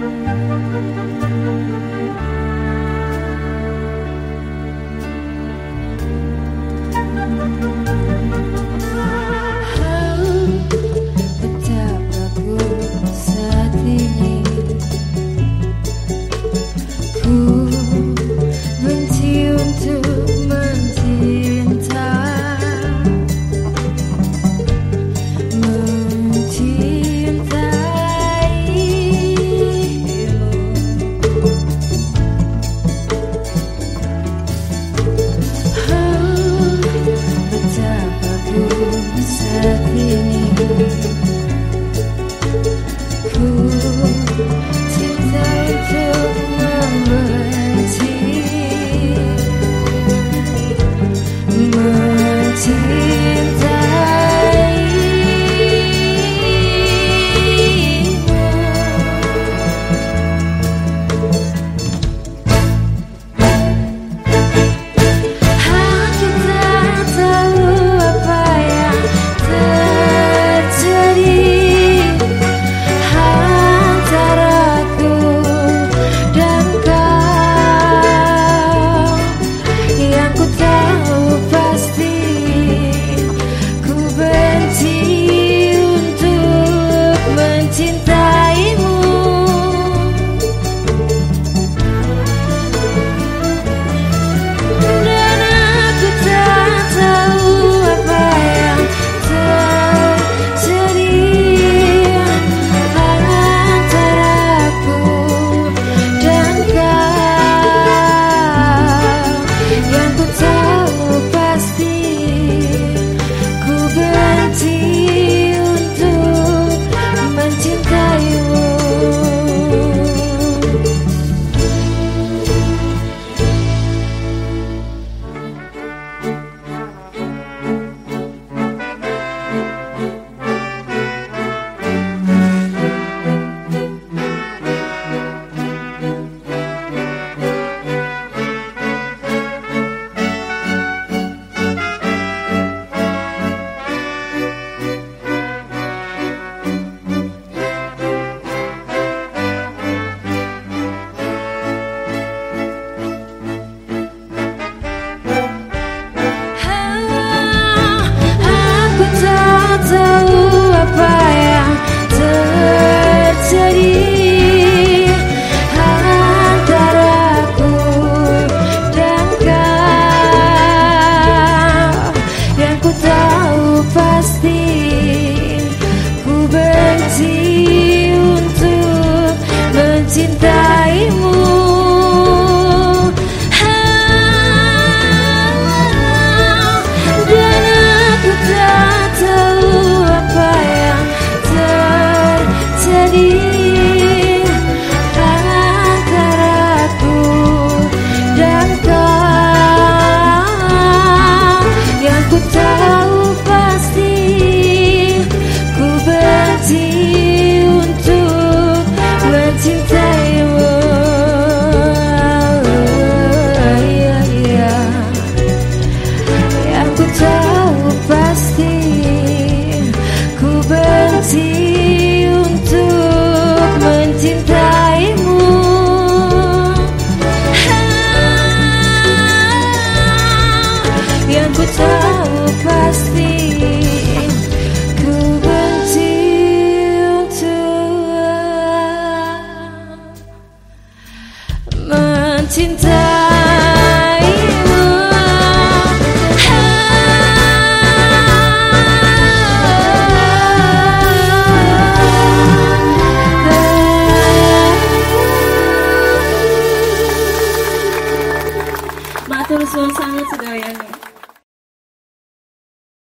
Música